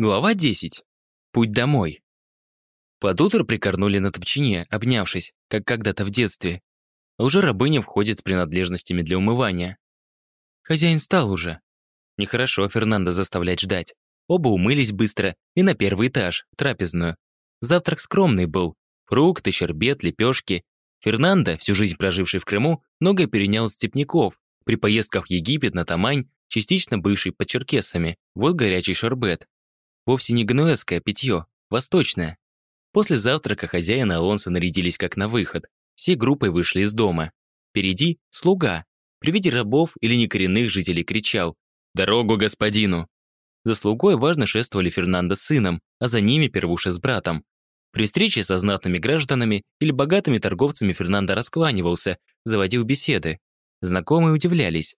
Глава 10. Путь домой. Под утро прикорнули на топчине, обнявшись, как когда-то в детстве. Уже рабыня входит с принадлежностями для умывания. Хозяин встал уже. Нехорошо Фернандо заставлять ждать. Оба умылись быстро и на первый этаж, трапезную. Завтрак скромный был. Фрукты, щербет, лепешки. Фернандо, всю жизнь проживший в Крыму, многое перенял степняков. При поездках в Египет, на Тамань, частично бывший под черкесами. Вот горячий шербет. Вовсе не генуэзское питье, восточное. После завтрака хозяин и Алонсо нарядились как на выход. Все группой вышли из дома. Впереди – слуга. При виде рабов или некоренных жителей кричал «Дорогу господину!». За слугой важно шествовали Фернандо с сыном, а за ними Первуша с братом. При встрече со знатными гражданами или богатыми торговцами Фернандо раскланивался, заводил беседы. Знакомые удивлялись.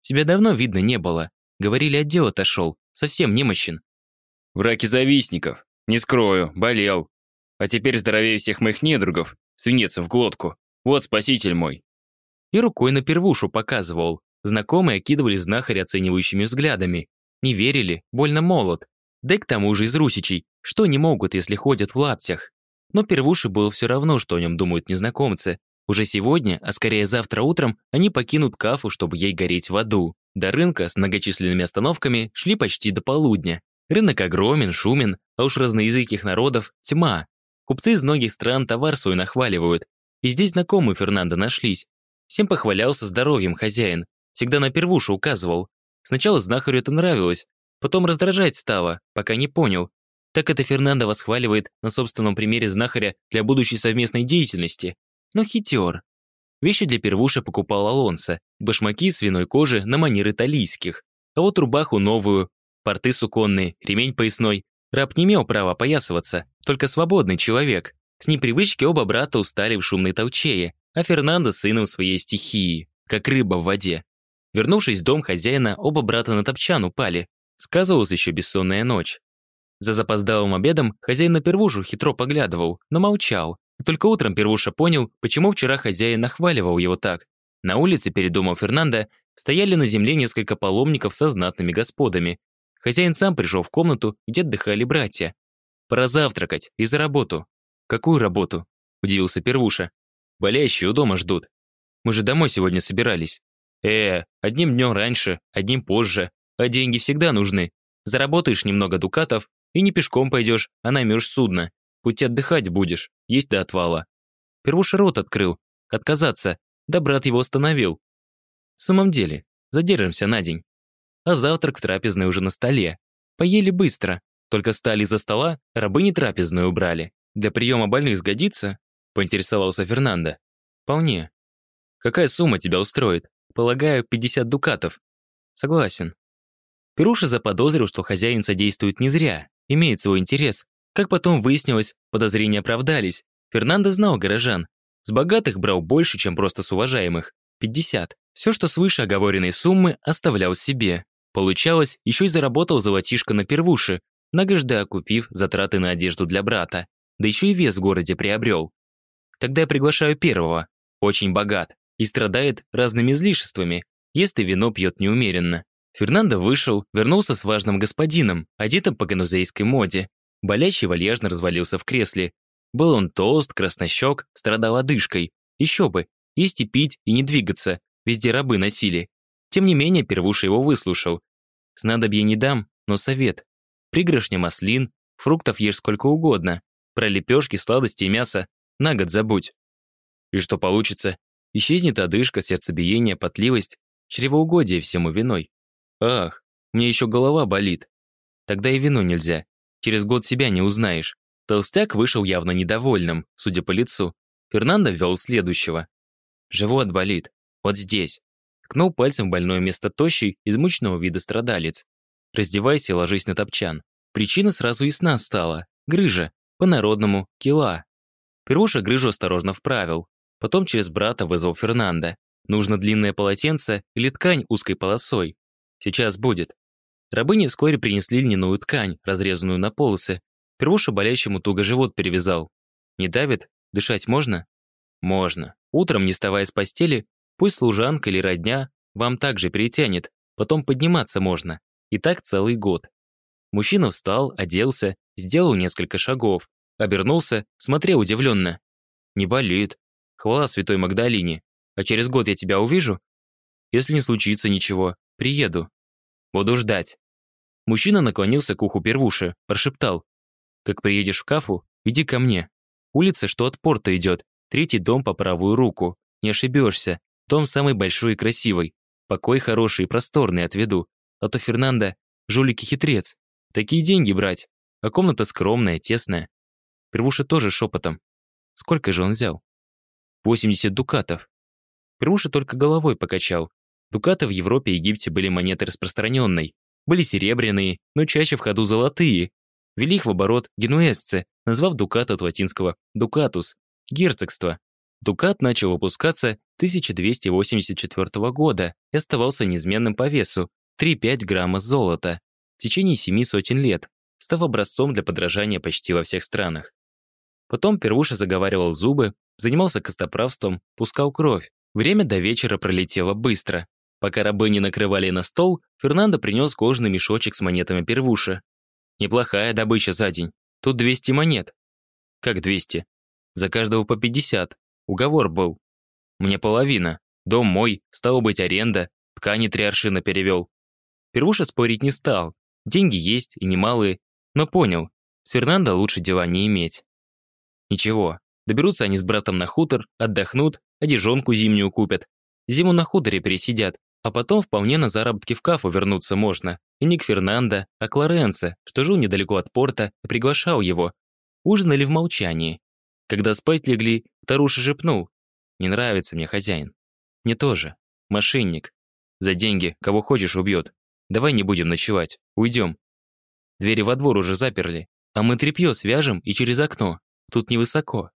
«Тебя давно видно не было. Говорили, отдел отошел, совсем немощен. В раке завистников. Не скрою, болел. А теперь здоровее всех моих недругов. Свинец в глотку. Вот спаситель мой. И рукой на первушу показывал. Знакомые окидывали знахаря оценивающими взглядами. Не верили, больно молод. Да и к тому же из русичей. Что не могут, если ходят в лаптях? Но первуше было все равно, что о нем думают незнакомцы. Уже сегодня, а скорее завтра утром, они покинут Кафу, чтобы ей гореть в аду. До рынка с многочисленными остановками шли почти до полудня. Рынок огромен, шумен, а уж разноязыких народов – тьма. Купцы из многих стран товар свой нахваливают. И здесь знакомые Фернандо нашлись. Всем похвалялся здоровьем хозяин. Всегда на первушу указывал. Сначала знахарю это нравилось, потом раздражать стало, пока не понял. Так это Фернандо восхваливает на собственном примере знахаря для будущей совместной деятельности. Но хитер. Вещи для первуши покупал Алонсо, башмаки свиной кожи на манер италийских. А вот рубаху новую, порты суконные, ремень поясной. Раб не имел права поясываться, только свободный человек. С непривычки оба брата устали в шумной толчее, а Фернандо сыном своей стихии, как рыба в воде. Вернувшись в дом хозяина, оба брата на топчан упали. Сказывалась еще бессонная ночь. За запоздалым обедом хозяин на первушу хитро поглядывал, но молчал. И только утром первуша понял, почему вчера хозяин нахваливал его так. На улице перед домом Фернандо стояли на земле несколько паломников со знатными господами, Хозяин сам пришел в комнату, где отдыхали братья. «Пора завтракать и за работу». «Какую работу?» – удивился Первуша. «Болящие у дома ждут. Мы же домой сегодня собирались». «Э, одним днем раньше, одним позже, а деньги всегда нужны. Заработаешь немного дукатов и не пешком пойдешь, а наймешь судно. Пути отдыхать будешь, есть до отвала». Первуша рот открыл. Отказаться, да брат его остановил. «В самом деле, задержимся на день» а завтрак в трапезной уже на столе. Поели быстро, только встали из-за стола, рабы не трапезную убрали. Для приема больных сгодится?» — поинтересовался Фернандо. «Вполне. Какая сумма тебя устроит? Полагаю, 50 дукатов». «Согласен». Перуша заподозрил, что хозяин содействует не зря, имеет свой интерес. Как потом выяснилось, подозрения оправдались. Фернандо знал горожан. С богатых брал больше, чем просто с уважаемых. 50. Все, что свыше оговоренной суммы, оставлял себе. Получалось, еще и заработал золотишко на первуши, многожды окупив затраты на одежду для брата. Да еще и вес в городе приобрел. Тогда я приглашаю первого. Очень богат и страдает разными излишествами, ест и вино пьет неумеренно. Фернандо вышел, вернулся с важным господином, одетым по ганузейской моде. Болящий вальяжно развалился в кресле. Был он толст, краснощек, страдал одышкой. Еще бы, есть и пить, и не двигаться. Везде рабы носили. Тем не менее, Первуша его выслушал. Снадобье не дам, но совет. Пригоршня маслин, фруктов ешь сколько угодно. Про лепешки, сладости и мясо на год забудь. И что получится? Исчезнет одышка, сердцебиение, потливость, чревоугодие всему виной. Ах, мне еще голова болит. Тогда и вину нельзя. Через год себя не узнаешь. Толстяк вышел явно недовольным, судя по лицу. Фернандо ввел следующего. Живот болит. Вот здесь. Ткнул пальцем в больное место тощий, измученного вида страдалец. Раздевайся и ложись на топчан. Причина сразу ясна стала. Грыжа. По-народному – кила. Первуша грыжу осторожно вправил. Потом через брата вызвал Фернанда. Нужно длинное полотенце или ткань узкой полосой. Сейчас будет. Рабыни вскоре принесли льняную ткань, разрезанную на полосы. Первуша болящему туго живот перевязал. Не давит? Дышать можно? Можно. Утром, не вставая с постели, Пусть служанка или родня вам также перетянет, потом подниматься можно. И так целый год. Мужчина встал, оделся, сделал несколько шагов, обернулся, смотрел удивленно. «Не болит. Хвала святой Магдалине. А через год я тебя увижу? Если не случится ничего, приеду. Буду ждать». Мужчина наклонился к уху первуши, прошептал. «Как приедешь в Кафу, иди ко мне. Улица, что от порта идет, третий дом по правую руку. Не ошибешься. Дом самый большой и красивый. Покой хороший и просторный отведу. А то Фернандо – жулик и хитрец. Такие деньги брать. А комната скромная, тесная. Первуша тоже шепотом. Сколько же он взял? 80 дукатов. Первуша только головой покачал. Дукаты в Европе и Египте были монеты распространенной. Были серебряные, но чаще в ходу золотые. Вели их в оборот генуэзцы, назвав дукат от латинского «дукатус» – герцогство. Дукат начал выпускаться 1284 года и оставался неизменным по весу – 3-5 грамма золота. В течение семи сотен лет, став образцом для подражания почти во всех странах. Потом Первуша заговаривал зубы, занимался костоправством, пускал кровь. Время до вечера пролетело быстро. Пока рабы не накрывали на стол, Фернандо принес кожаный мешочек с монетами Первуша. Неплохая добыча за день. Тут 200 монет. Как 200? За каждого по 50. Уговор был. Мне половина. Дом мой, стало быть, аренда. Ткани три аршина перевел. Первуша спорить не стал. Деньги есть и немалые. Но понял, с Фернандо лучше дела не иметь. Ничего, доберутся они с братом на хутор, отдохнут, одежонку зимнюю купят. Зиму на хуторе пересидят, а потом вполне на заработки в кафу вернуться можно. И не к Фернандо, а к Лоренцо, что жил недалеко от порта, и приглашал его. Ужинали в молчании. Когда спать легли, Таруша шепнул. «Не нравится мне хозяин». «Мне тоже. Мошенник. За деньги, кого хочешь, убьет. Давай не будем ночевать. Уйдем». Двери во двор уже заперли, а мы тряпье свяжем и через окно. Тут невысоко.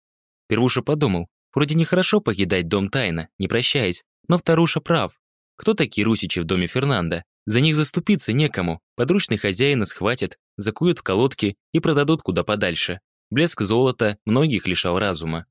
Первуша подумал, вроде нехорошо покидать дом тайно, не прощаясь, но Вторуша прав. Кто такие русичи в доме Фернанда? За них заступиться некому. Подручный хозяина схватят, закуют в колодки и продадут куда подальше. Блеск золота многих лишал разума.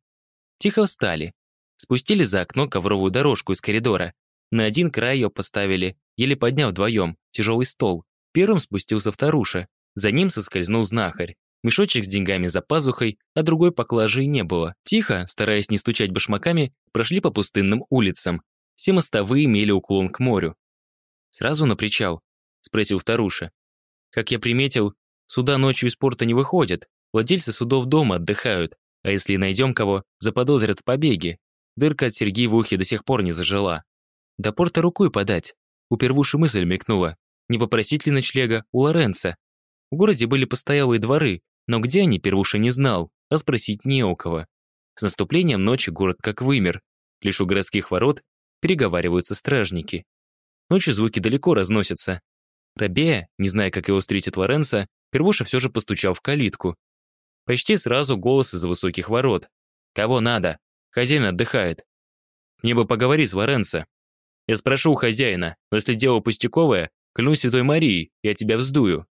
Тихо встали. Спустили за окно ковровую дорожку из коридора. На один край ее поставили, еле подняв вдвоем, тяжелый стол. Первым спустился Вторуша. За ним соскользнул знахарь. Мешочек с деньгами за пазухой, а другой поклажи не было. Тихо, стараясь не стучать башмаками, прошли по пустынным улицам. Все мостовые имели уклон к морю. «Сразу на причал?» – спросил Вторуша. «Как я приметил, суда ночью из порта не выходят, владельцы судов дома отдыхают, а если найдем кого, заподозрят в побеге. Дырка от серьги в ухе до сих пор не зажила. До порта рукой подать». У первуши мысль мелькнула. Не попросить ли ночлега у Лоренца? В городе были постоялые дворы, но где они, Первуша не знал, а спросить не у кого. С наступлением ночи город как вымер. Лишь у городских ворот переговариваются стражники. Ночью звуки далеко разносятся. Рабея, не зная, как его встретит Лоренцо, Первуша все же постучал в калитку. Почти сразу голос из-за высоких ворот. «Кого надо? Хозяин отдыхает. Мне бы поговорить с Лоренцо. Я спрошу у хозяина, но если дело пустяковое, клянусь Святой Марией, я тебя вздую».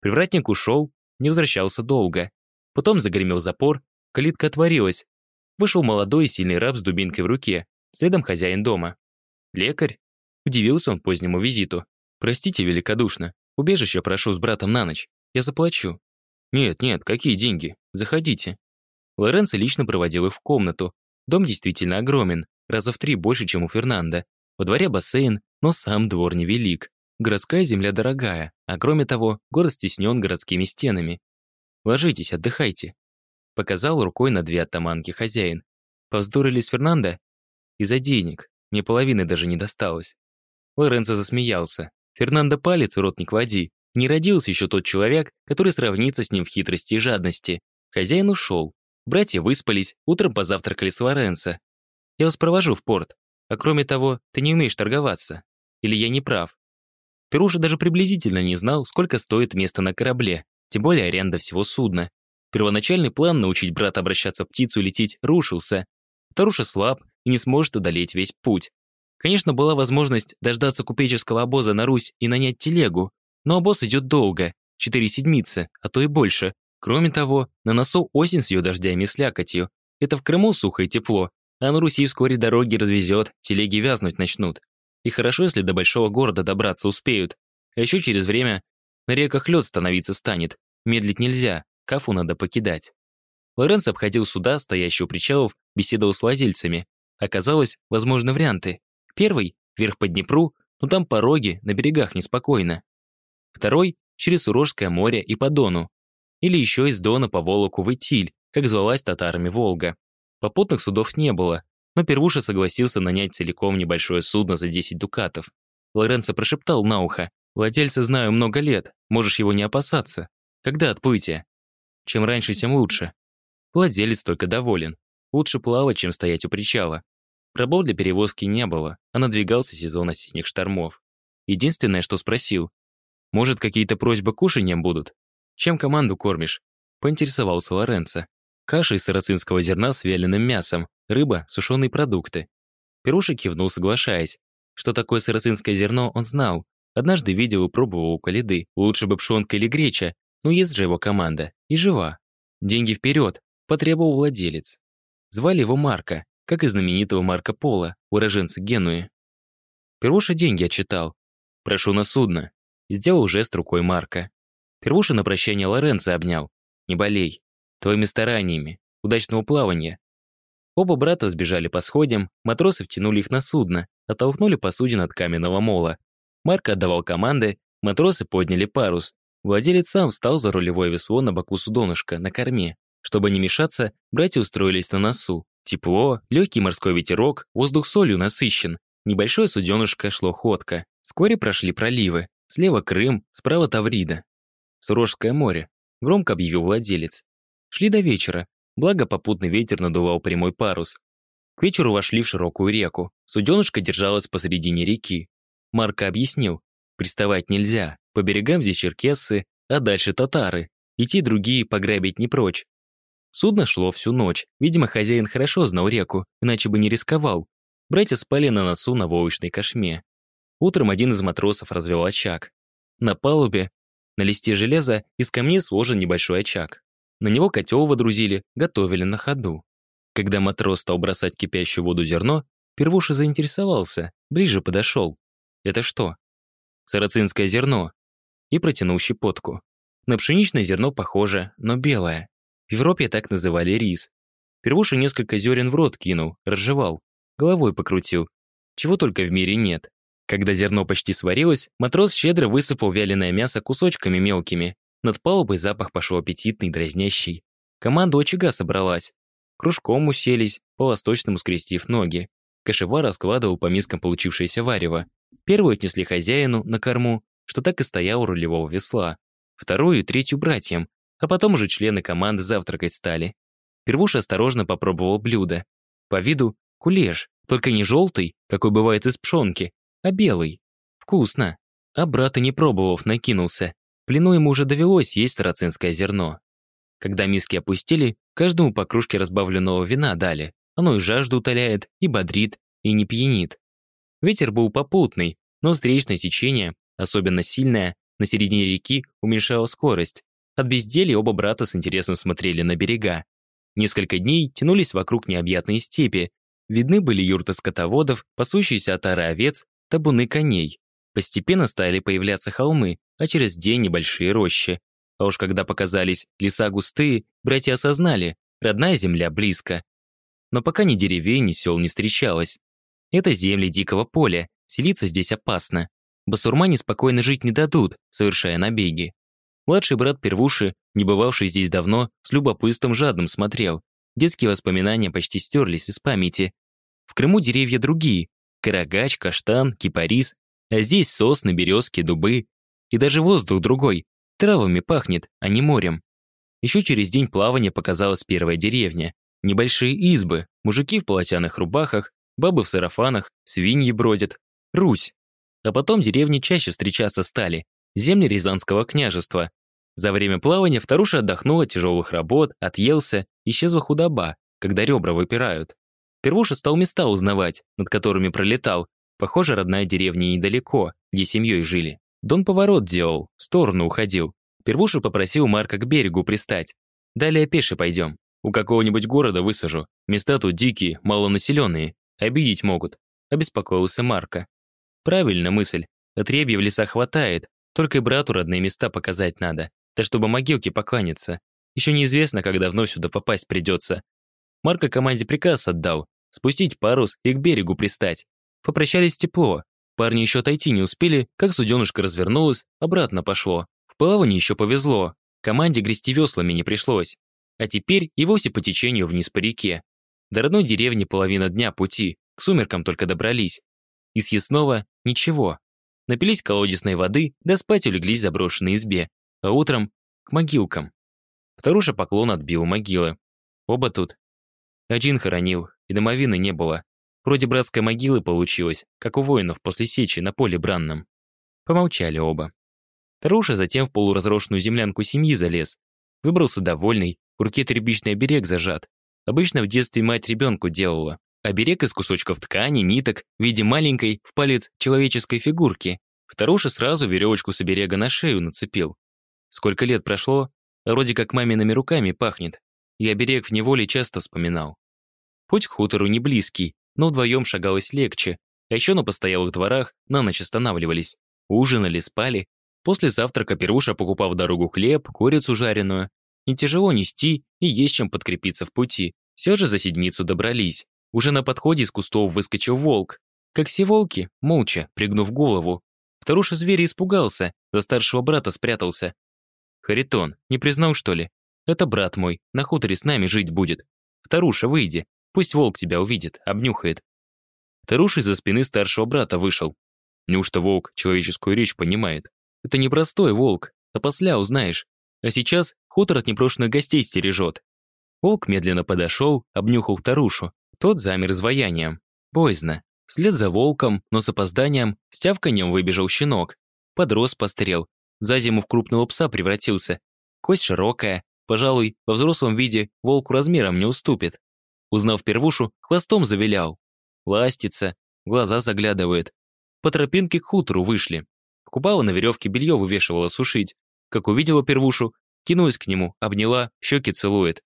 Привратник ушел, не возвращался долго. Потом загремел запор, калитка отворилась. Вышел молодой и сильный раб с дубинкой в руке, следом хозяин дома. «Лекарь?» Удивился он позднему визиту. «Простите великодушно, убежище прошу с братом на ночь. Я заплачу». «Нет, нет, какие деньги? Заходите». Лоренцо лично проводил их в комнату. Дом действительно огромен, раза в три больше, чем у Фернанда. Во дворе бассейн, но сам двор невелик. Городская земля дорогая, а кроме того, город стеснен городскими стенами. Ложитесь, отдыхайте. Показал рукой на две оттаманки хозяин. Повздорили с Фернандо? Из-за денег. Мне половины даже не досталось. Лоренцо засмеялся. Фернандо палец в рот не клади. Не родился еще тот человек, который сравнится с ним в хитрости и жадности. Хозяин ушел. Братья выспались, утром позавтракали с Лоренцо. Я вас провожу в порт. А кроме того, ты не умеешь торговаться. Или я не прав? Перуша даже приблизительно не знал, сколько стоит место на корабле, тем более аренда всего судна. Первоначальный план научить брата обращаться птицу и лететь рушился. Таруша слаб и не сможет одолеть весь путь. Конечно, была возможность дождаться купеческого обоза на Русь и нанять телегу, но обоз идет долго, четыре седмицы, а то и больше. Кроме того, на носу осень с ее дождями и слякотью. Это в Крыму сухо и тепло, а на Руси вскоре дороги развезет, телеги вязнуть начнут. И хорошо, если до большого города добраться успеют. А еще через время На реках лед становиться станет. Медлить нельзя, Кафу надо покидать. Лоренс обходил суда, стоящие у причалов, беседовал с владельцами. Оказалось, возможны варианты. Первый — вверх по Днепру, но там пороги, на берегах неспокойно. Второй — через Урожское море и по Дону. Или еще из Дона по Волоку в Итиль, как звалась татарами Волга. Попутных судов не было, но Первуша согласился нанять целиком небольшое судно за 10 дукатов. Лоренцо прошептал на ухо. «Владельца знаю много лет, можешь его не опасаться. Когда отплытие?» «Чем раньше, тем лучше». Владелец только доволен. Лучше плавать, чем стоять у причала. Пробов для перевозки не было, а надвигался сезон осенних штормов. Единственное, что спросил, «Может, какие-то просьбы кушанием будут? Чем команду кормишь?» Поинтересовался Лоренцо. Каша из сарацинского зерна с вяленым мясом, рыба, сушеные продукты. Перуша кивнул, соглашаясь. Что такое сарацинское зерно, он знал. Однажды видел и пробовал у Калиды. Лучше бы пшенка или греча, но есть же его команда. И жива. Деньги вперед, потребовал владелец. Звали его Марко, как и знаменитого Марко Поло, уроженца Генуи. Первуша деньги отчитал. «Прошу на судно». Сделал жест рукой Марка. Первуша на прощание Лоренцо обнял. «Не болей. Твоими стараниями. Удачного плавания». Оба брата сбежали по сходям, матросы втянули их на судно, оттолкнули посудин от каменного мола. Марк отдавал команды, матросы подняли парус. Владелец сам встал за рулевое весло на боку судонышка, на корме. Чтобы не мешаться, братья устроились на носу. Тепло, легкий морской ветерок, воздух солью насыщен. Небольшое суденышко шло ходко. Вскоре прошли проливы. Слева Крым, справа Таврида. Сурожское море, громко объявил владелец. Шли до вечера, благо попутный ветер надувал прямой парус. К вечеру вошли в широкую реку. Суденышко держалось посредине реки. Марко объяснил, приставать нельзя, по берегам здесь черкессы, а дальше татары. Идти другие пограбить не прочь. Судно шло всю ночь. Видимо, хозяин хорошо знал реку, иначе бы не рисковал. Братья спали на носу на войлочной кошме. Утром один из матросов развел очаг. На палубе, на листе железа, из камней сложен небольшой очаг. На него котел водрузили, готовили на ходу. Когда матрос стал бросать кипящую воду зерно, Первуша заинтересовался, ближе подошел. «Это что?» «Сарацинское зерно». И протянул щепотку. На пшеничное зерно похоже, но белое. В Европе так называли рис. Первуша несколько зерен в рот кинул, разжевал, головой покрутил. Чего только в мире нет. Когда зерно почти сварилось, матрос щедро высыпал вяленое мясо кусочками мелкими. Над палубой запах пошел аппетитный, дразнящий. Команда очага собралась. Кружком уселись, по-восточному скрестив ноги. Кашева раскладывал по мискам получившееся варево. Первую отнесли хозяину на корму, что так и стоял у рулевого весла. Вторую и третью братьям, а потом уже члены команды завтракать стали. Первуша осторожно попробовал блюдо. По виду кулеш, только не желтый, какой бывает из пшенки, а белый. Вкусно. А брат и не пробовав, накинулся. Плену ему уже довелось есть сарацинское зерно. Когда миски опустили, каждому по кружке разбавленного вина дали. Оно и жажду утоляет, и бодрит, и не пьянит. Ветер был попутный, но встречное течение, особенно сильное, на середине реки уменьшало скорость. От безделья оба брата с интересом смотрели на берега. Несколько дней тянулись вокруг необъятные степи. Видны были юрты скотоводов, пасущиеся отары овец, табуны коней. Постепенно стали появляться холмы, а через день небольшие рощи. А уж когда показались леса густые, братья осознали, родная земля близко. Но пока ни деревень, ни сел не встречалось. Это земли дикого поля, селиться здесь опасно. Басурмане спокойно жить не дадут, совершая набеги. Младший брат Первуши, не бывавший здесь давно, с любопытством жадным смотрел. Детские воспоминания почти стерлись из памяти. В Крыму деревья другие. Карагач, каштан, кипарис. А здесь сосны, березки, дубы. И даже воздух другой. Травами пахнет, а не морем. Еще через день плавания показалась первая деревня. Небольшие избы, мужики в полотяных рубахах, бабы в сарафанах, свиньи бродят. Русь. А потом деревни чаще встречаться стали. Земли Рязанского княжества. За время плавания вторуша отдохнул от тяжелых работ, отъелся, исчезла худоба, когда ребра выпирают. Первуша стал места узнавать, над которыми пролетал. Похоже, родная деревня недалеко, где семьей жили. Дон поворот делал, в сторону уходил. Первуша попросил Марка к берегу пристать. Далее пеше пойдем. У какого-нибудь города высажу. Места тут дикие, малонаселенные. Обидеть могут. Обеспокоился Марка. Правильно мысль. Отребья в лесах хватает, Только и брату родные места показать надо, да чтобы могилке покланяться. Еще неизвестно, когда вновь сюда попасть придется. Марко команде приказ отдал, спустить парус и к берегу пристать. Попрощались тепло. Парни еще отойти не успели, как суденышко развернулось, обратно пошло. В плавании еще повезло. Команде грести веслами не пришлось. А теперь и вовсе по течению вниз по реке. До родной деревни половина дня пути, к сумеркам только добрались. И съестного ничего. Напились колодесной воды, да спать улеглись в заброшенной избе. А утром к могилкам. Вторуша поклон отбил могилы. Оба тут. Один хоронил, и домовины не было. Вроде братской могилы получилось, как у воинов после сечи на поле бранном. Помолчали оба. Таруша затем в полуразрошенную землянку семьи залез. Выбрался довольный, в руке тряпичный оберег зажат. Обычно в детстве мать ребенку делала. Оберег из кусочков ткани, ниток, в виде маленькой, в палец, человеческой фигурки. Вторуша сразу веревочку с оберега на шею нацепил. Сколько лет прошло, вроде как мамиными руками пахнет. И оберег в неволе часто вспоминал. Путь к хутору не близкий, но вдвоем шагалось легче. А еще на постоялых дворах на ночь останавливались. Ужинали, спали. После завтрака Перуша покупал в дорогу хлеб, курицу жареную. Не тяжело нести и есть чем подкрепиться в пути. Все же за седмицу добрались. Уже на подходе из кустов выскочил волк. Как все волки, молча, пригнув голову. Вторуша зверя испугался, за старшего брата спрятался. Харитон, не признал, что ли? Это брат мой, на хуторе с нами жить будет. Вторуша, выйди, пусть волк тебя увидит, обнюхает. Вторуша из-за спины старшего брата вышел. Неужто волк человеческую речь понимает? Это не простой волк, а после узнаешь. А сейчас хутор от непрошенных гостей стережет. Волк медленно подошел, обнюхал Тарушу. Тот замер изваянием. Боязно. Вслед за волком, но с опозданием, с тявканьем выбежал щенок. Подрос, пострел. За зиму в крупного пса превратился. Кость широкая. Пожалуй, во взрослом виде волку размером не уступит. Узнав первушу, хвостом завилял. Ластится, глаза заглядывает. По тропинке к хутору вышли. Купала на веревке белье вывешивала сушить. Как увидела первушу, кинулась к нему, обняла, щеки целует.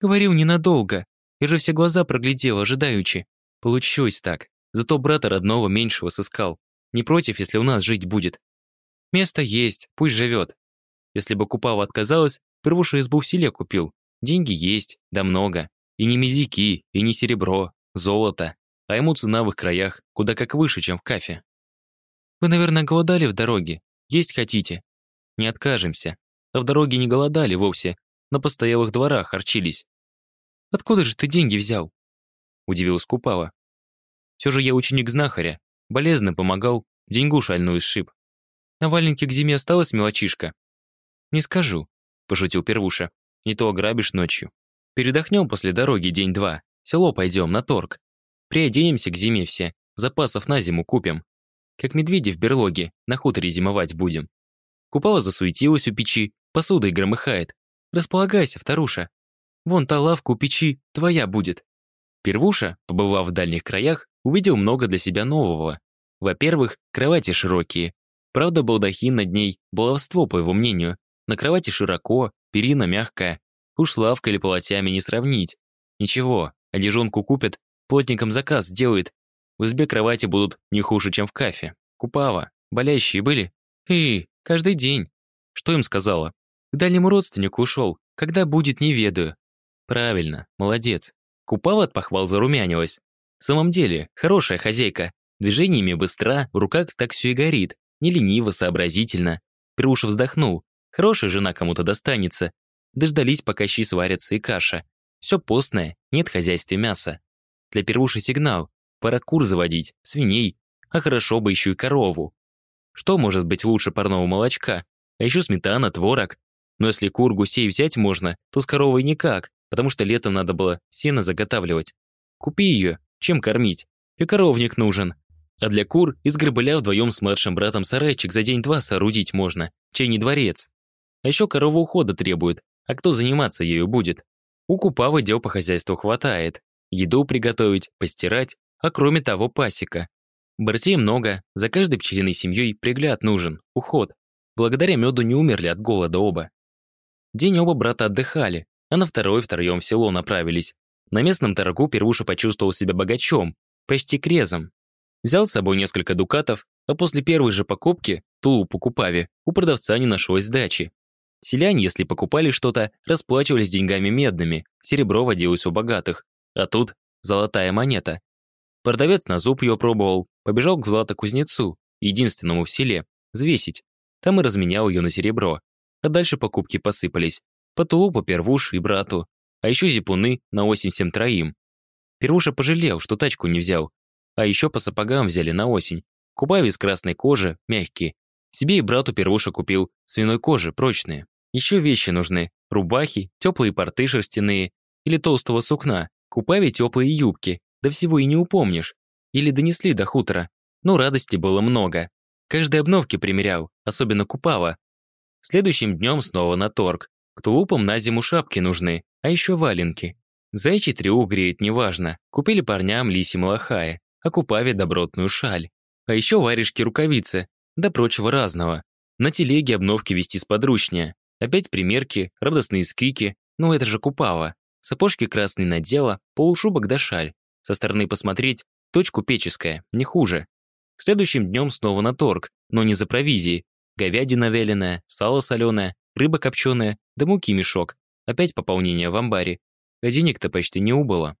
Говорил ненадолго. Я же все глаза проглядел, ожидаючи. Получилось так. Зато брата родного меньшего сыскал. Не против, если у нас жить будет. Место есть, пусть живет. Если бы Купава отказалась, первуша избу в селе купил. Деньги есть, да много. И не медики, и не серебро, золото. А ему цена в их краях куда как выше, чем в кафе. Вы, наверное, голодали в дороге. Есть хотите? Не откажемся. А в дороге не голодали вовсе. На постоялых дворах харчились. Откуда же ты деньги взял? Удивилась Купава. Все же я ученик знахаря. Болезно помогал, деньгу шальную сшиб. На валенке к зиме осталась мелочишка. Не скажу, пошутил Первуша. Не то ограбишь ночью. Передохнем после дороги день-два. Село пойдем на торг. Приоденемся к зиме все. Запасов на зиму купим. Как медведи в берлоге, на хуторе зимовать будем. Купала засуетилась у печи, посудой громыхает. Располагайся, вторуша. Вон та лавка у печи твоя будет. Первуша, побывав в дальних краях, увидел много для себя нового. Во-первых, кровати широкие. Правда, балдахин над ней – баловство, по его мнению. На кровати широко, перина мягкая. Уж лавкой или полотями не сравнить. Ничего, одежонку купят, плотникам заказ сделает, в избе кровати будут не хуже, чем в кафе. Купава. Болящие были? И, каждый день. Что им сказала? К дальнему родственнику ушел. Когда будет, не ведаю. Правильно, молодец. Купава от похвал зарумянилась. В самом деле, хорошая хозяйка. Движениями быстра, в руках так все и горит. Не лениво, сообразительно. Перуша вздохнул. Хорошая жена кому-то достанется. Дождались, пока щи сварятся и каша. Все постное, нет хозяйстве мяса. Для первуши сигнал. Пора кур заводить, свиней, а хорошо бы еще и корову. Что может быть лучше парного молочка? А еще сметана, творог. Но если кур, гусей взять можно, то с коровой никак, потому что летом надо было сено заготавливать. Купи ее, чем кормить? И коровник нужен. А для кур из грабеля вдвоем с младшим братом сарайчик за день-два соорудить можно, чей не дворец. А еще корова ухода требует, а кто заниматься ею будет? У Купавы дел по хозяйству хватает. Еду приготовить, постирать, а кроме того пасека. Братей много, за каждой пчелиной семьей пригляд нужен, уход. Благодаря меду не умерли от голода оба. День оба брата отдыхали, а на второй втроем в село направились. На местном торгу Первуша почувствовал себя богачом, почти крезом. Взял с собой несколько дукатов, а после первой же покупки тулуп Купаве, у продавца не нашлось сдачи. Селяне, если покупали что-то, расплачивались деньгами медными, серебро водилось у богатых. А тут золотая монета. Продавец на зуб ее пробовал, побежал к златокузнецу, единственному в селе, взвесить. Там и разменял ее на серебро. А дальше покупки посыпались. По тулупу первуш и брату. А еще зипуны на осень всем троим. Первуша пожалел, что тачку не взял. А еще по сапогам взяли на осень. Кубави из красной кожи, мягкие. Себе и брату первуша купил свиной кожи, прочные. Еще вещи нужны. Рубахи, теплые порты шерстяные. Или толстого сукна. Купави теплые юбки. Да всего и не упомнишь. Или донесли до хутора. Но радости было много. Каждой обновки примерял, особенно Купава. Следующим днем снова на торг. К тулупам на зиму шапки нужны, а еще валенки. Зайчий трюк греет неважно. Купили парням лиси малахая, а Купаве добротную шаль. А еще варежки рукавицы, да прочего разного. На телеге обновки вести сподручнее. Опять примерки, радостные скрики, ну это же Купава. Сапожки красные надела, полушубок да шаль. Со стороны посмотреть, точку печеская, не хуже. Следующим днем снова на торг, но не за провизией. Говядина вяленая, сало соленое, рыба копченая, да муки мешок. Опять пополнение в амбаре. А денег-то почти не убыло.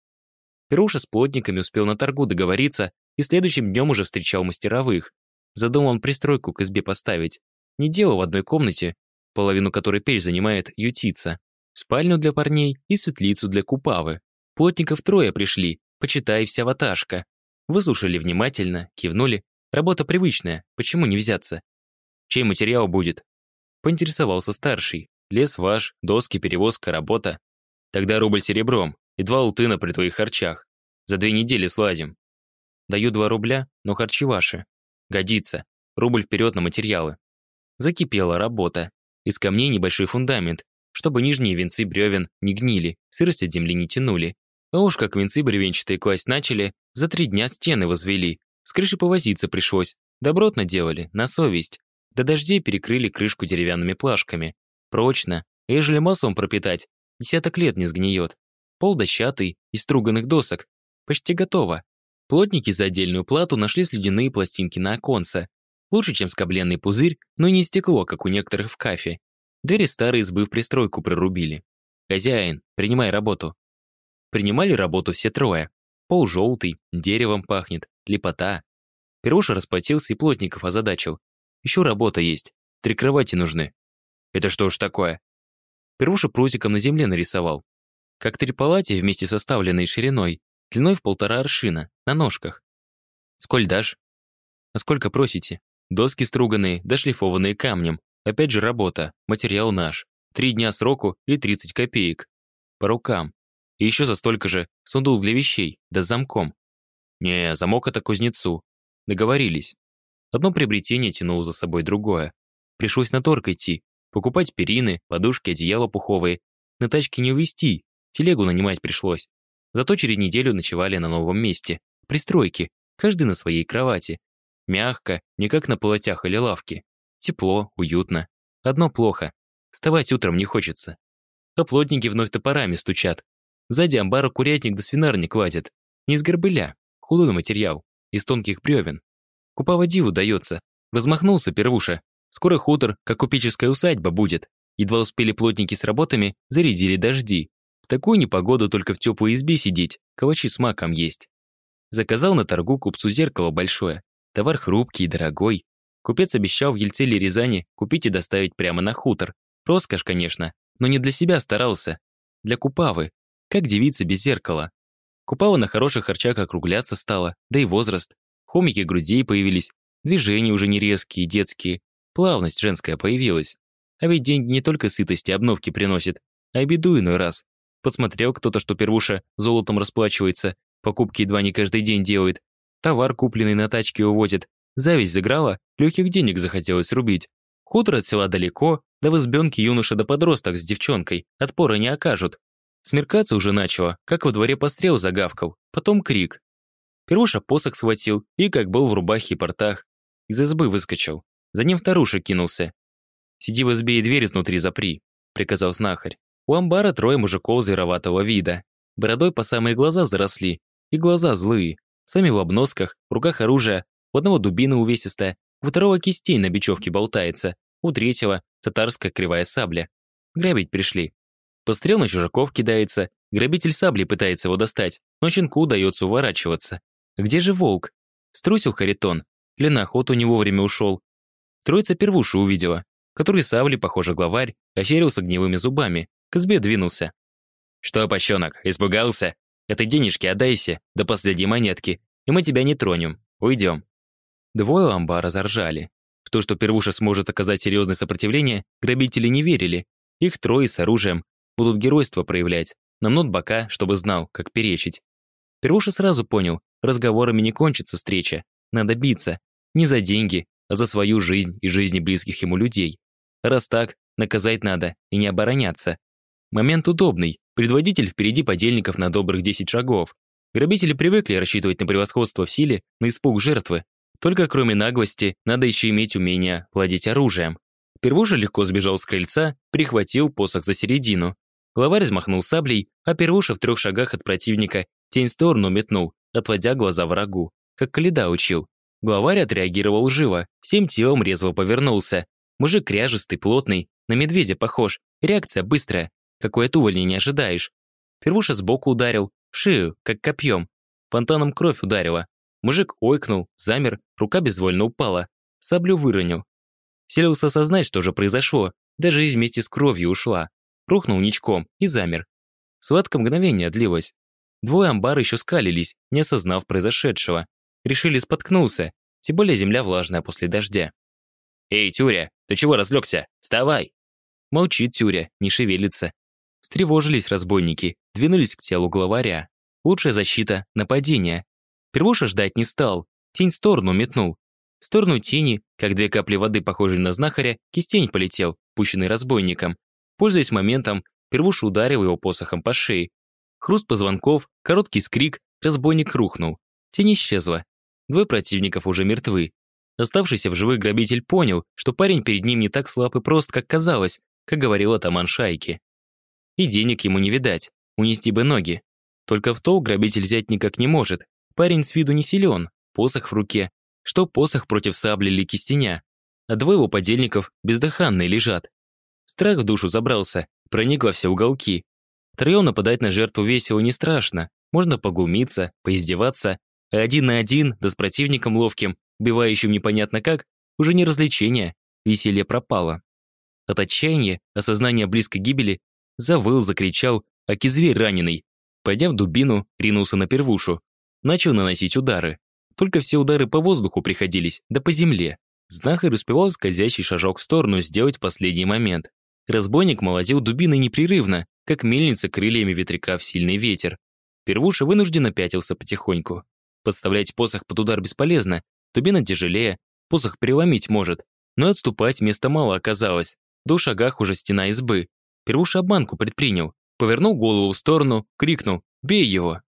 Перуша с плотниками успел на торгу договориться и следующим днем уже встречал мастеровых. Задумал он пристройку к избе поставить. Не дело в одной комнате, половину которой печь занимает ютица, спальню для парней и светлицу для купавы. Плотников трое пришли, почитай вся ваташка. Выслушали внимательно, кивнули, Работа привычная, почему не взяться? Чей материал будет? Поинтересовался старший. Лес ваш, доски, перевозка, работа. Тогда рубль серебром и два ултына при твоих харчах. За две недели сладим. Даю два рубля, но харчи ваши. Годится. Рубль вперед на материалы. Закипела работа. Из камней небольшой фундамент, чтобы нижние венцы бревен не гнили, сырость от земли не тянули. А уж как венцы бревенчатые класть начали, за три дня стены возвели, с крышей повозиться пришлось. Добротно делали, на совесть. До дождей перекрыли крышку деревянными плашками. Прочно. Ежели маслом пропитать, десяток лет не сгниет. Пол дощатый, из струганных досок. Почти готово. Плотники за отдельную плату нашли слюдяные пластинки на оконце. Лучше, чем скобленный пузырь, но не стекло, как у некоторых в кафе. Двери старые в пристройку прорубили. «Хозяин, принимай работу». Принимали работу все трое. Пол желтый, деревом пахнет, лепота. Перуша расплатился и плотников озадачил. Еще работа есть. Три кровати нужны. Это что уж такое? Перуша прутиком на земле нарисовал. Как три палати вместе составленные шириной, длиной в полтора аршина, на ножках. Сколь дашь? А сколько просите? Доски струганные, дошлифованные камнем. Опять же работа, материал наш. Три дня сроку и 30 копеек. По рукам. И еще за столько же сундук для вещей, да с замком. Не, замок это кузнецу. Договорились. Одно приобретение тянуло за собой другое. Пришлось на торг идти, покупать перины, подушки, одеяла пуховые. На тачке не увезти, телегу нанимать пришлось. Зато через неделю ночевали на новом месте. Пристройки, каждый на своей кровати. Мягко, не как на полотях или лавке. Тепло, уютно. Одно плохо. Вставать утром не хочется. А плотники вновь топорами стучат, Сзади амбара курятник да свинарник вазят. Не из горбыля, худой материал, из тонких бревен. Купава диву дается. Размахнулся первуша. Скоро хутор, как купеческая усадьба, будет. Едва успели плотники с работами, зарядили дожди. В такую непогоду только в теплой избе сидеть, калачи с маком есть. Заказал на торгу купцу зеркало большое. Товар хрупкий и дорогой. Купец обещал в Ельце или Рязани купить и доставить прямо на хутор. Роскошь, конечно, но не для себя старался. Для Купавы, как девица без зеркала. Купала на хороших харчах округляться стала, да и возраст. Хомики грудей появились, движения уже не резкие, детские. Плавность женская появилась. А ведь деньги не только сытости и обновки приносят, а и беду иной раз. Подсмотрел кто-то, что первуша золотом расплачивается, покупки едва не каждый день делает, товар, купленный на тачке, увозит. Зависть заграла, легких денег захотелось рубить. Хутор от села далеко, да в избенке юноша да подросток с девчонкой отпора не окажут. Смеркаться уже начало, как во дворе пострел загавкал, потом крик. Первуша посох схватил и, как был в рубахе и портах, из избы выскочил. За ним вторуша кинулся. «Сиди в избе и дверь изнутри запри», — приказал знахарь. У амбара трое мужиков звероватого вида. Бородой по самые глаза заросли, и глаза злые. Сами в обносках, в руках оружие, у одного дубина увесистая, У второго кистей на бечевке болтается, у третьего татарская кривая сабля. Грабить пришли. Пострел на чужаков кидается, грабитель сабли пытается его достать, но щенку удается уворачиваться. Где же волк? Струсил Харитон. Или на охоту не вовремя ушел. Троица первушу увидела, который сабли, похоже, главарь, ощерился гневыми зубами, к избе двинулся. «Что, пощенок, испугался? Это денежки отдайся, до последней монетки, и мы тебя не тронем. Уйдем». Двое амбара заржали. В то, что первуша сможет оказать серьезное сопротивление, грабители не верили. Их трое с оружием будут геройство проявлять, намнут бока, чтобы знал, как перечить. Первуша сразу понял, разговорами не кончится встреча. Надо биться. Не за деньги, а за свою жизнь и жизни близких ему людей. Раз так, наказать надо и не обороняться. Момент удобный. Предводитель впереди подельников на добрых 10 шагов. Грабители привыкли рассчитывать на превосходство в силе, на испуг жертвы. Только кроме наглости, надо еще иметь умение владеть оружием. Первуша легко сбежал с крыльца, прихватил посох за середину. Главарь взмахнул саблей, а Первуша в трех шагах от противника тень в сторону метнул, отводя глаза врагу, как Каледа учил. Главарь отреагировал живо, всем телом резво повернулся. Мужик кряжистый, плотный, на медведя похож, реакция быстрая, какой от увольня не ожидаешь. Первуша сбоку ударил, в шею, как копьем. Фонтаном кровь ударила, Мужик ойкнул, замер, рука безвольно упала. Саблю выронил. Селился осознать, что же произошло. Даже жизнь вместе с кровью ушла. Рухнул ничком и замер. Схватка мгновения длилась. Двое амбар еще скалились, не осознав произошедшего. Решили споткнулся, тем более земля влажная после дождя. «Эй, Тюря, ты чего разлегся? Вставай!» Молчит Тюря, не шевелится. Встревожились разбойники, двинулись к телу главаря. Лучшая защита — нападение. Первуша ждать не стал, тень в сторону метнул. В сторону тени, как две капли воды, похожие на знахаря, кистень полетел, пущенный разбойником. Пользуясь моментом, Первуша ударил его посохом по шее. Хруст позвонков, короткий скрик, разбойник рухнул. Тень исчезла. Двое противников уже мертвы. Оставшийся в живых грабитель понял, что парень перед ним не так слаб и прост, как казалось, как говорил атаман шайки. И денег ему не видать, унести бы ноги. Только в то грабитель взять никак не может, Парень с виду не силен, посох в руке. Что посох против сабли или кистеня? А двое его подельников бездыханные лежат. Страх в душу забрался, проник во все уголки. Втроем нападать на жертву весело не страшно. Можно поглумиться, поиздеваться. А один на один, да с противником ловким, убивающим непонятно как, уже не развлечение, веселье пропало. От отчаяния, осознания близкой гибели, завыл, закричал, аки зверь раненый. Подняв дубину, ринулся на первушу начал наносить удары. Только все удары по воздуху приходились, да по земле. Знахарь успевал скользящий шажок в сторону сделать в последний момент. Разбойник молотил дубиной непрерывно, как мельница крыльями ветряка в сильный ветер. Первуша вынужденно пятился потихоньку. Подставлять посох под удар бесполезно, дубина тяжелее, посох переломить может, но отступать места мало оказалось. До шагах уже стена избы. Первуша обманку предпринял, повернул голову в сторону, крикнул «Бей его!».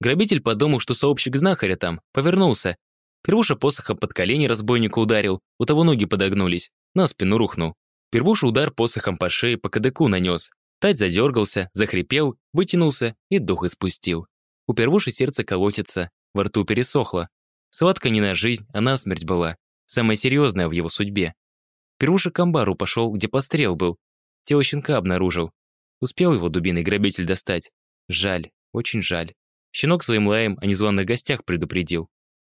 Грабитель подумал, что сообщик знахаря там, повернулся. Первуша посохом под колени разбойника ударил, у того ноги подогнулись, на спину рухнул. Первуша удар посохом по шее по кадыку нанес. Тать задергался, захрипел, вытянулся и дух испустил. У первуши сердце колотится, во рту пересохло. Схватка не на жизнь, а на смерть была. Самая серьезная в его судьбе. Первуша к амбару пошел, где пострел был. Тело щенка обнаружил. Успел его дубиный грабитель достать. Жаль, очень жаль. Щенок своим лаем о незваных гостях предупредил.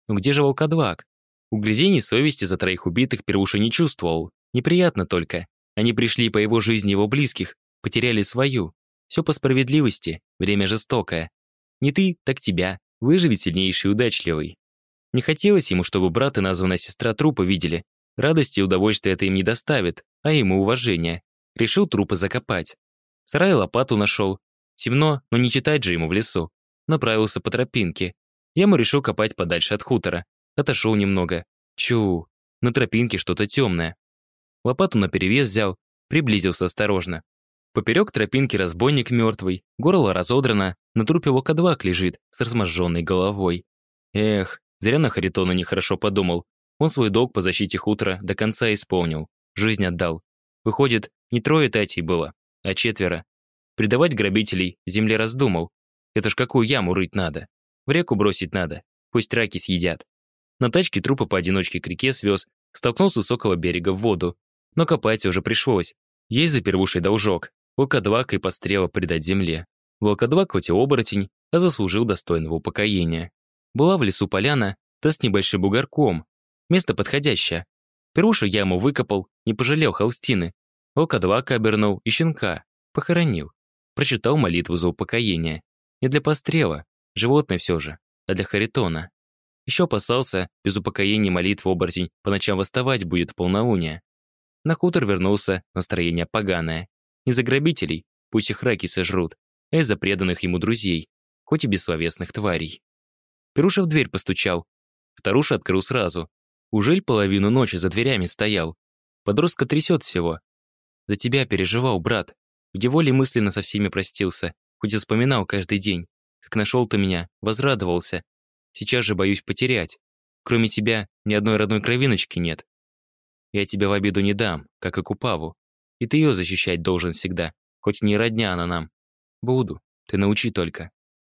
Но где же волкодвак? Угрызений совести за троих убитых Первуша не чувствовал. Неприятно только. Они пришли по его жизни его близких, потеряли свою. Все по справедливости, время жестокое. Не ты, так тебя. Выживи сильнейший и удачливый. Не хотелось ему, чтобы брат и названная сестра трупа видели. Радости и удовольствия это им не доставит, а ему уважение. Решил трупы закопать. Сарай лопату нашел. Темно, но не читать же ему в лесу направился по тропинке. Яму решил копать подальше от хутора. Отошел немного. Чу, на тропинке что-то темное. Лопату наперевес взял, приблизился осторожно. Поперек тропинки разбойник мертвый, горло разодрано, на трупе волкодвак лежит с разможженной головой. Эх, зря на Харитона нехорошо подумал. Он свой долг по защите хутора до конца исполнил. Жизнь отдал. Выходит, не трое татей было, а четверо. Предавать грабителей земле раздумал, это ж какую яму рыть надо. В реку бросить надо. Пусть раки съедят. На тачке трупы поодиночке к реке свез, Столкнул с высокого берега в воду. Но копать уже пришлось. Есть за первушей должок. Волкодвака и пострела предать земле. Волкодвак хоть и оборотень, а заслужил достойного упокоения. Была в лесу поляна, та с небольшим бугорком. Место подходящее. Первуша яму выкопал, не пожалел холстины. Волкодвака обернул и щенка. Похоронил. Прочитал молитву за упокоение. Не для пострела, животное все же, а для Харитона. Еще опасался, без упокоения молитвы оборотень по ночам восставать будет в полнолуние. На хутор вернулся настроение поганое. Не за грабителей, пусть их раки сожрут, а из-за преданных ему друзей, хоть и бессловесных тварей. Перуша в дверь постучал. Вторуша открыл сразу. Ужель половину ночи за дверями стоял. Подростка трясет всего. За тебя переживал, брат. В неволе мысленно со всеми простился, хоть и вспоминал каждый день. Как нашел ты меня, возрадовался, Сейчас же боюсь потерять. Кроме тебя, ни одной родной кровиночки нет. Я тебя в обиду не дам, как и Купаву. И ты ее защищать должен всегда, хоть не родня она нам. Буду, ты научи только.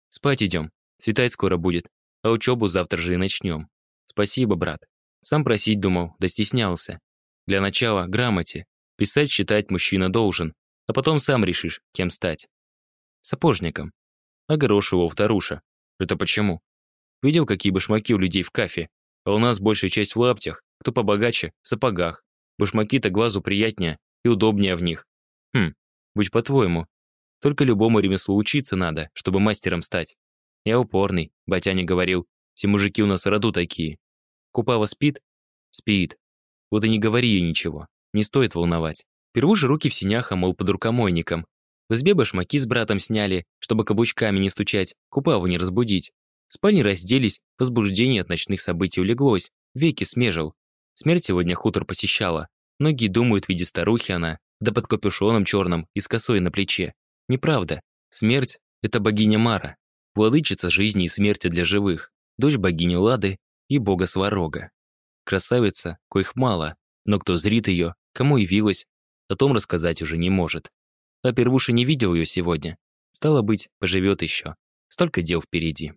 Спать идем, светать скоро будет, а учебу завтра же и начнем. Спасибо, брат. Сам просить думал, да стеснялся. Для начала грамоте. Писать, читать мужчина должен, а потом сам решишь, кем стать. Сапожником. Огорош его вторуша. Это почему? Видел, какие башмаки у людей в кафе? А у нас большая часть в лаптях, кто побогаче, в сапогах. Башмаки-то глазу приятнее и удобнее в них. Хм, будь по-твоему. Только любому ремеслу учиться надо, чтобы мастером стать. Я упорный, батяня говорил. Все мужики у нас роду такие. Купава спит? Спит. Вот и не говори ей ничего. Не стоит волновать. Перву же руки в синях, а мол, под рукомойником. В избе башмаки с братом сняли, чтобы каблучками не стучать, Купаву не разбудить. В спальне разделись, возбуждение от ночных событий улеглось, веки смежил. Смерть сегодня хутор посещала. Многие думают, в виде старухи она, да под капюшоном черным и с косой на плече. Неправда. Смерть — это богиня Мара, владычица жизни и смерти для живых, дочь богини Лады и бога Сварога. Красавица, коих мало, но кто зрит ее, кому явилась, о том рассказать уже не может. А Первуша не видел ее сегодня. Стало быть, поживет еще. Столько дел впереди.